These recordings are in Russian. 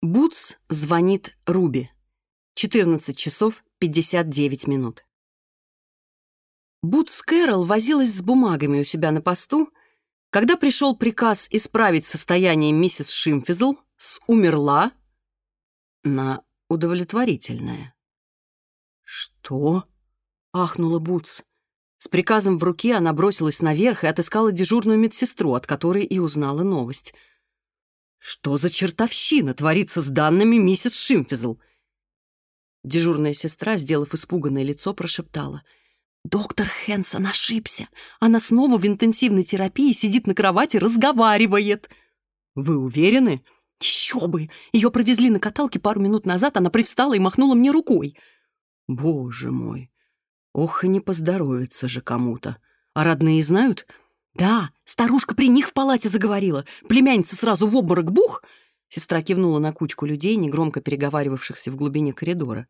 Бутс звонит Руби. 14 часов 59 минут. Бутс Кэрол возилась с бумагами у себя на посту, когда пришел приказ исправить состояние миссис Шимфизл с «умерла» на «удовлетворительное». «Что?» — ахнула Бутс. С приказом в руке она бросилась наверх и отыскала дежурную медсестру, от которой и узнала новость. «Что за чертовщина творится с данными миссис Шимфизл?» Дежурная сестра, сделав испуганное лицо, прошептала. «Доктор Хэнсон ошибся. Она снова в интенсивной терапии сидит на кровати, разговаривает». «Вы уверены?» «Еще бы! Ее провезли на каталке пару минут назад, она привстала и махнула мне рукой». «Боже мой! Ох, и не поздоровится же кому-то. А родные знают?» «Да, старушка при них в палате заговорила. Племянница сразу в обморок бух!» Сестра кивнула на кучку людей, негромко переговаривавшихся в глубине коридора.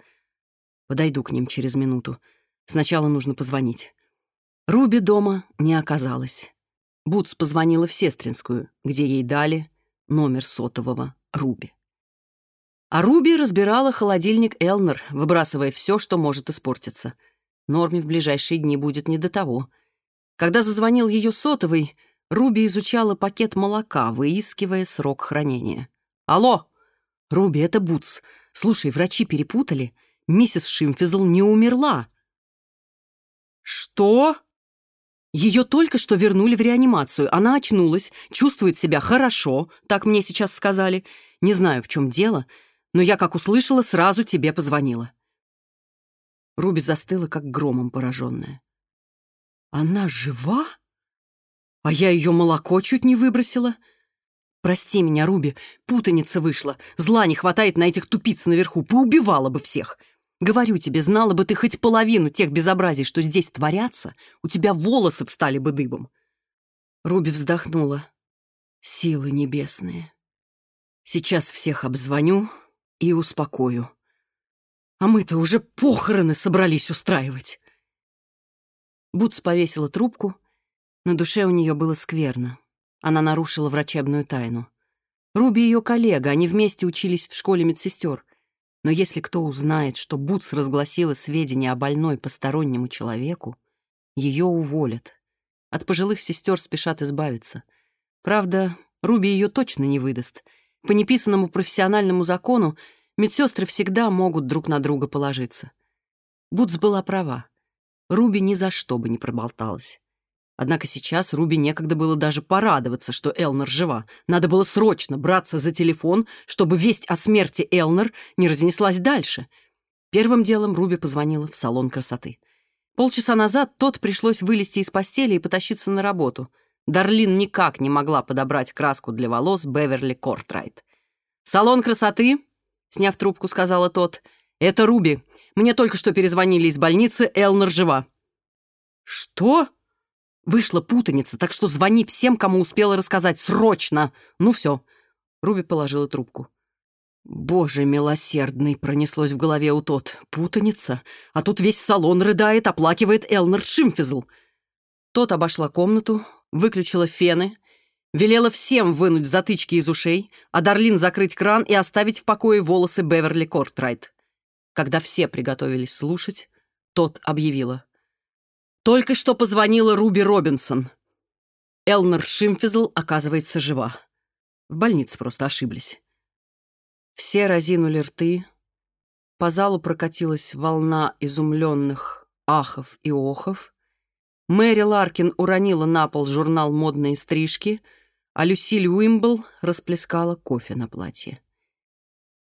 «Подойду к ним через минуту. Сначала нужно позвонить». Руби дома не оказалось. Бутс позвонила в Сестринскую, где ей дали номер сотового Руби. А Руби разбирала холодильник Элнер, выбрасывая все, что может испортиться. Норме в ближайшие дни будет не до того — когда зазвонил ее сотовый, Руби изучала пакет молока, выискивая срок хранения. «Алло!» «Руби, это Бутс. Слушай, врачи перепутали. Миссис Шимфизл не умерла». «Что?» «Ее только что вернули в реанимацию. Она очнулась, чувствует себя хорошо, так мне сейчас сказали. Не знаю, в чем дело, но я, как услышала, сразу тебе позвонила». Руби застыла, как громом пораженная. Она жива? А я ее молоко чуть не выбросила. Прости меня, Руби, путаница вышла. Зла не хватает на этих тупиц наверху, поубивала бы всех. Говорю тебе, знала бы ты хоть половину тех безобразий, что здесь творятся, у тебя волосы встали бы дыбом. Руби вздохнула. Силы небесные. Сейчас Бутс повесила трубку. На душе у нее было скверно. Она нарушила врачебную тайну. Руби ее коллега, они вместе учились в школе медсестер. Но если кто узнает, что Бутс разгласила сведения о больной постороннему человеку, ее уволят. От пожилых сестер спешат избавиться. Правда, Руби ее точно не выдаст. По неписанному профессиональному закону медсестры всегда могут друг на друга положиться. Бутс была права. Руби ни за что бы не проболталась. Однако сейчас Руби некогда было даже порадоваться, что Элнер жива. Надо было срочно браться за телефон, чтобы весть о смерти Элнер не разнеслась дальше. Первым делом Руби позвонила в салон красоты. Полчаса назад тот пришлось вылезти из постели и потащиться на работу. Дарлин никак не могла подобрать краску для волос Беверли Кортрайт. «Салон красоты?» — сняв трубку, сказала тот — «Это Руби. Мне только что перезвонили из больницы, Элнер жива». «Что?» Вышла путаница, так что звони всем, кому успела рассказать, срочно. Ну все. Руби положила трубку. «Боже милосердный!» — пронеслось в голове у тот. «Путаница? А тут весь салон рыдает, оплакивает Элнер Шимфизл!» Тот обошла комнату, выключила фены, велела всем вынуть затычки из ушей, а Дарлин закрыть кран и оставить в покое волосы Беверли Кортрайт. Когда все приготовились слушать, тот объявила. Только что позвонила Руби Робинсон. Элнер Шимфизл, оказывается, жива. В больнице просто ошиблись. Все разинули рты. По залу прокатилась волна изумленных ахов и охов. Мэри Ларкин уронила на пол журнал «Модные стрижки», а Люсиль Уимбл расплескала кофе на платье.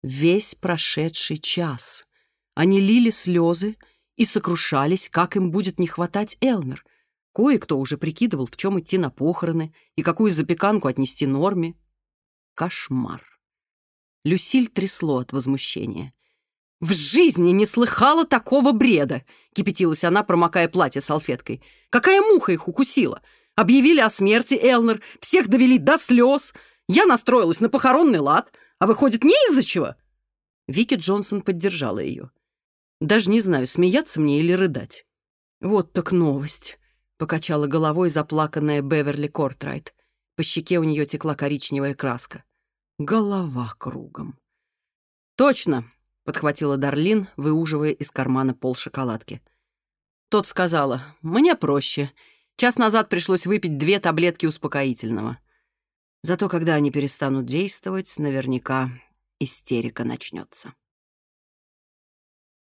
Весь прошедший час — они лили слезы и сокрушались, как им будет не хватать Элнер. Кое-кто уже прикидывал, в чем идти на похороны и какую запеканку отнести Норме. Кошмар. Люсиль трясло от возмущения. «В жизни не слыхала такого бреда!» — кипятилась она, промокая платье салфеткой. «Какая муха их укусила! Объявили о смерти Элнер, всех довели до слез. Я настроилась на похоронный лад, а выходит, не из-за чего!» Вики Джонсон поддержала ее. Даже не знаю, смеяться мне или рыдать. Вот так новость. Покачала головой заплаканная Беверли Кортрайт. По щеке у нее текла коричневая краска. Голова кругом. «Точно!» — подхватила Дарлин, выуживая из кармана пол шоколадки. Тот сказала, «Мне проще. Час назад пришлось выпить две таблетки успокоительного. Зато когда они перестанут действовать, наверняка истерика начнется.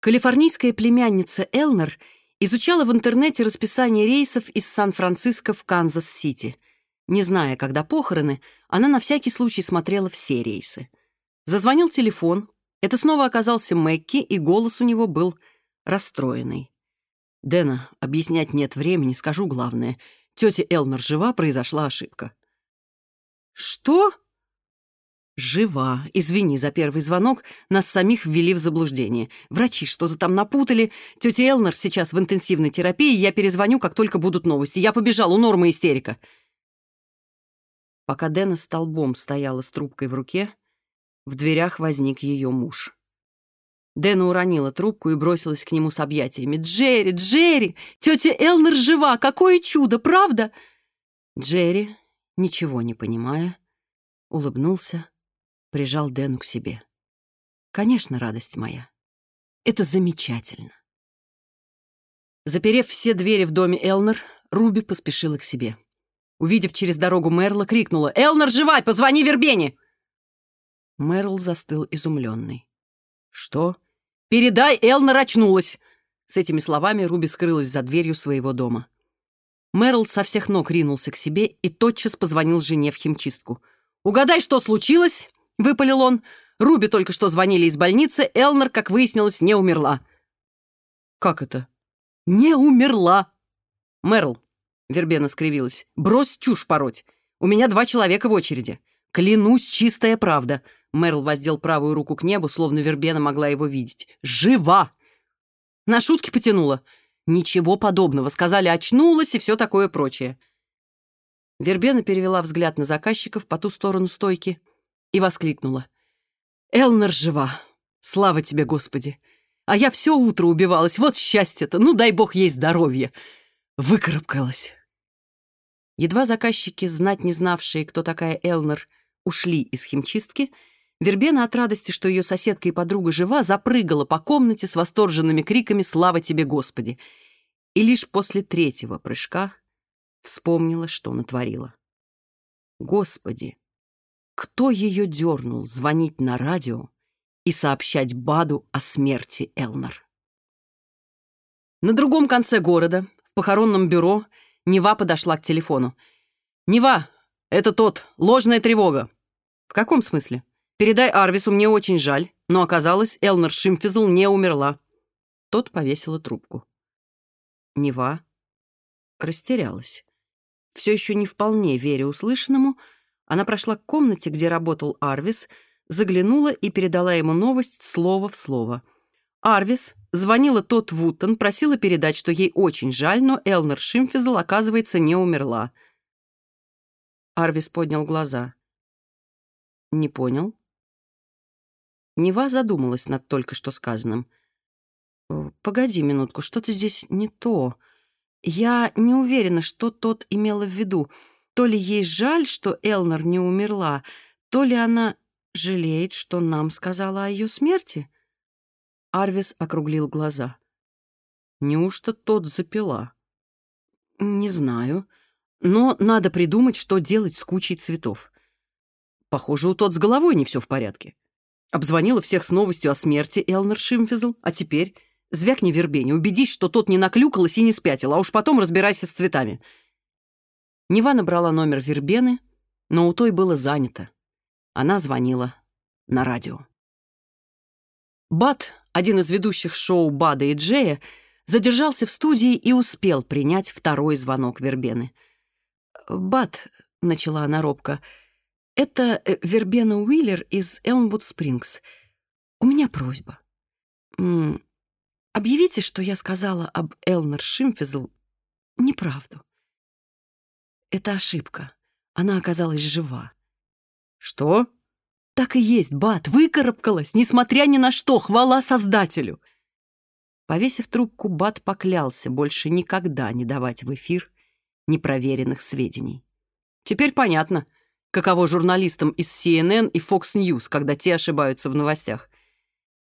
Калифорнийская племянница Элнер изучала в интернете расписание рейсов из Сан-Франциско в Канзас-Сити. Не зная, когда похороны, она на всякий случай смотрела все рейсы. Зазвонил телефон. Это снова оказался Мэкки, и голос у него был расстроенный. «Дэна, объяснять нет времени, скажу главное. Тетя Элнер жива, произошла ошибка». «Что?» «Жива. Извини за первый звонок. Нас самих ввели в заблуждение. Врачи что-то там напутали. Тетя Элнер сейчас в интенсивной терапии. Я перезвоню, как только будут новости. Я побежал, у Нормы истерика». Пока Дэна столбом стояла с трубкой в руке, в дверях возник ее муж. Дэна уронила трубку и бросилась к нему с объятиями. «Джерри! Джерри! Тетя Элнер жива! Какое чудо, правда?» Джерри, ничего не понимая, улыбнулся, прижал Дэну к себе. «Конечно, радость моя. Это замечательно». Заперев все двери в доме Элнер, Руби поспешила к себе. Увидев через дорогу Мерла, крикнула «Элнер, живай! Позвони Вербене!» Мерл застыл изумленный. «Что?» «Передай, Элнер очнулась!» С этими словами Руби скрылась за дверью своего дома. Мерл со всех ног ринулся к себе и тотчас позвонил жене в химчистку. «Угадай, что случилось?» Выпалил он. Руби только что звонили из больницы, Элнер, как выяснилось, не умерла. «Как это?» «Не умерла!» Мерл. Вербена скривилась, — «брось чушь пороть. У меня два человека в очереди. Клянусь, чистая правда». Мерл воздел правую руку к небу, словно Вербена могла его видеть. «Жива!» На шутки потянула. «Ничего подобного», — сказали «очнулась» и все такое прочее. Вербена перевела взгляд на заказчиков по ту сторону стойки — и воскликнула. «Элнер жива! Слава тебе, Господи! А я все утро убивалась, вот счастье-то! Ну, дай бог ей здоровье!» Выкарабкалась. Едва заказчики, знать не знавшие, кто такая Элнер, ушли из химчистки, Вербена от радости, что ее соседка и подруга жива, запрыгала по комнате с восторженными криками «Слава тебе, Господи!» и лишь после третьего прыжка вспомнила, что натворила. «Господи!» кто ее дернул звонить на радио и сообщать Баду о смерти Элнар. На другом конце города, в похоронном бюро, Нева подошла к телефону. «Нева, это тот, ложная тревога». «В каком смысле?» «Передай Арвису, мне очень жаль, но оказалось, Элнар Шимфизл не умерла». Тот повесила трубку. Нева растерялась. Все еще не вполне веря услышанному, она прошла к комнате, где работал Арвис, заглянула и передала ему новость слово в слово. Арвис звонила тот Вуттон, просила передать, что ей очень жаль, но Элнер Шимфизл, оказывается, не умерла. Арвис поднял глаза. «Не понял». Нева задумалась над только что сказанным. «Погоди минутку, что-то здесь не то. Я не уверена, что тот имела в виду. То ли ей жаль, что Элнер не умерла, то ли она жалеет, что нам сказала о ее смерти. Арвис округлил глаза. Неужто тот запила? Не знаю. Но надо придумать, что делать с кучей цветов. Похоже, у тот с головой не все в порядке. Обзвонила всех с новостью о смерти Элнер Шимфизл, а теперь звякни вербени, убедись, что тот не наклюкалась и Нева набрала номер Вербены, но у той было занято. Она звонила на радио. Бат, один из ведущих шоу Бада и Джея, задержался в студии и успел принять второй звонок Вербены. «Бат», — начала она робко, — «это э, Вербена Уиллер из Элмвуд Спрингс. У меня просьба. М -м, объявите, что я сказала об Элнер Шимфизл, неправду». Это ошибка. Она оказалась жива. Что? Так и есть, Бат, выкарабкалась, несмотря ни на что, хвала Создателю. Повесив трубку, Бат поклялся больше никогда не давать в эфир непроверенных сведений. Теперь понятно, каково журналистам из CNN и Fox News, когда те ошибаются в новостях.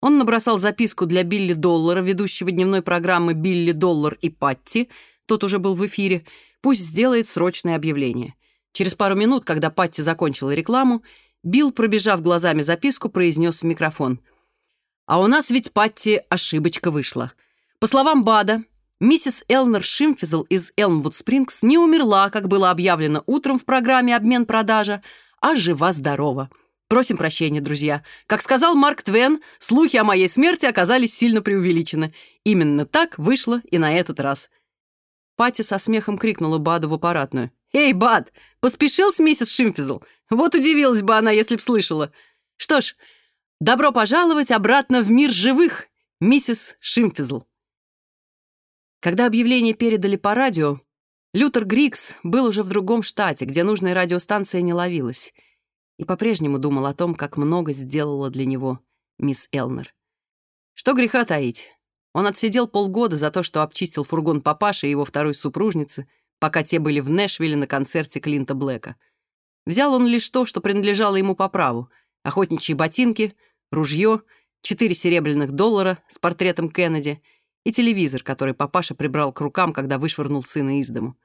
Он набросал записку для Билли Доллара, ведущего дневной программы «Билли Доллар и Патти», тот уже был в эфире, пусть сделает срочное объявление. Через пару минут, когда Патти закончила рекламу, Билл, пробежав глазами записку, произнес в микрофон. «А у нас ведь, Патти, ошибочка вышла. По словам Бада, миссис Элнер Шимфизл из Элмвуд Спрингс не умерла, как было объявлено утром в программе «Обмен-продажа», а жива-здорова. Просим прощения, друзья. Как сказал Марк Твен, слухи о моей смерти оказались сильно преувеличены. Именно так вышло и на этот раз. Пати со смехом крикнула Баду в аппаратную. «Эй, Бад, поспешил с миссис Шимфизл? Вот удивилась бы она, если б слышала. Что ж, добро пожаловать обратно в мир живых, миссис Шимфизл». Когда объявление передали по радио, Лютер Грикс был уже в другом штате, где нужная радиостанция не ловилась, и по-прежнему думал о том, как много сделала для него мисс Элнер. Что греха таить. Он отсидел полгода за то, что обчистил фургон папаши и его второй супружницы, пока те были в Нэшвилле на концерте Клинта Блэка. Взял он лишь то, что принадлежало ему по праву — охотничьи ботинки, ружье, четыре серебряных доллара с портретом Кеннеди — и телевизор, который папаша прибрал к рукам, когда вышвырнул сына из дому.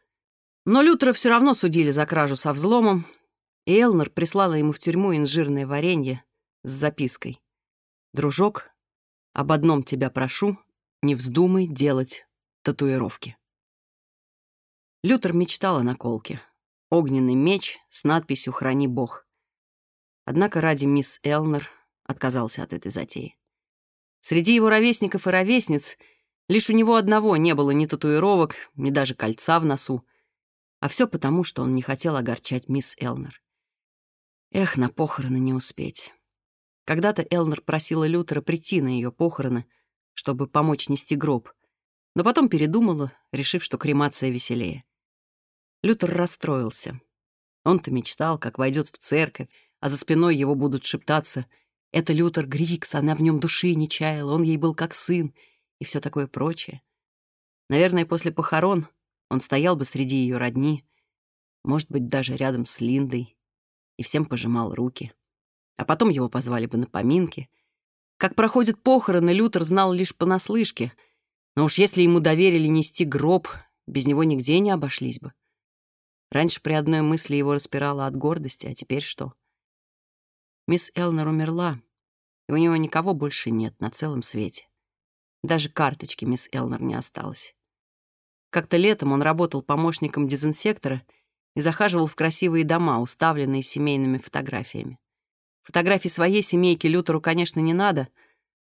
Но Лютера все равно судили за кражу со взломом, и Элнер прислала ему в тюрьму инжирное варенье с запиской. «Дружок, об одном тебя прошу, Не вздумай делать татуировки. Лютер мечтал о наколке. Огненный меч с надписью «Храни Бог». Однако ради мисс Элнер отказался от этой затеи. Среди его ровесников и ровесниц лишь у него одного не было ни татуировок, ни даже кольца в носу. А все потому, что он не хотел огорчать мисс Элнер. Эх, на похороны не успеть. Когда-то Элнер просила Лютера прийти на ее похороны — чтобы помочь нести гроб, но потом передумала, решив, что кремация веселее. Лютер расстроился. Он-то мечтал, как войдет в церковь, а за спиной его будут шептаться «Это Лютер Грикс, она в нем души не чаяла, он ей был как сын» и все такое прочее. Наверное, после похорон он стоял бы среди ее родни, может быть, даже рядом с Линдой, и всем пожимал руки. А потом его позвали бы на поминки — как проходят похороны, Лютер знал лишь понаслышке. Но уж если ему доверили нести гроб, без него нигде не обошлись бы. Раньше при одной мысли его распирало от гордости, а теперь что? Мисс Элнер умерла, и у него никого больше нет на целом свете. Даже карточки мисс Элнер не осталось. Как-то летом он работал помощником дезинсектора и захаживал в красивые дома, уставленные семейными фотографиями. Фотографии своей семейки Лютеру, конечно, не надо,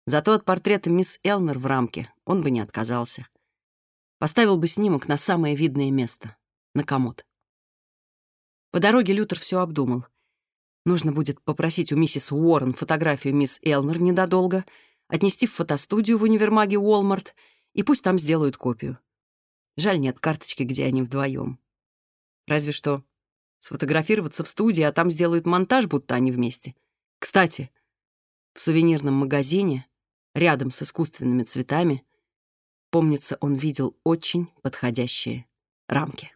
зато от портрета мисс Элнер в рамке он бы не отказался. Поставил бы снимок на самое видное место — на комод. По дороге Лютер все обдумал. Нужно будет попросить у миссис Уоррен фотографию мисс Элнер недодолго, отнести в фотостудию в универмаге Уолмарт, и пусть там сделают копию. Жаль, нет карточки, где они вдвоем. Разве что сфотографироваться в студии, а там сделают монтаж, будто они вместе — кстати, в сувенирном магазине, рядом с искусственными цветами, помнится, он видел очень подходящие рамки.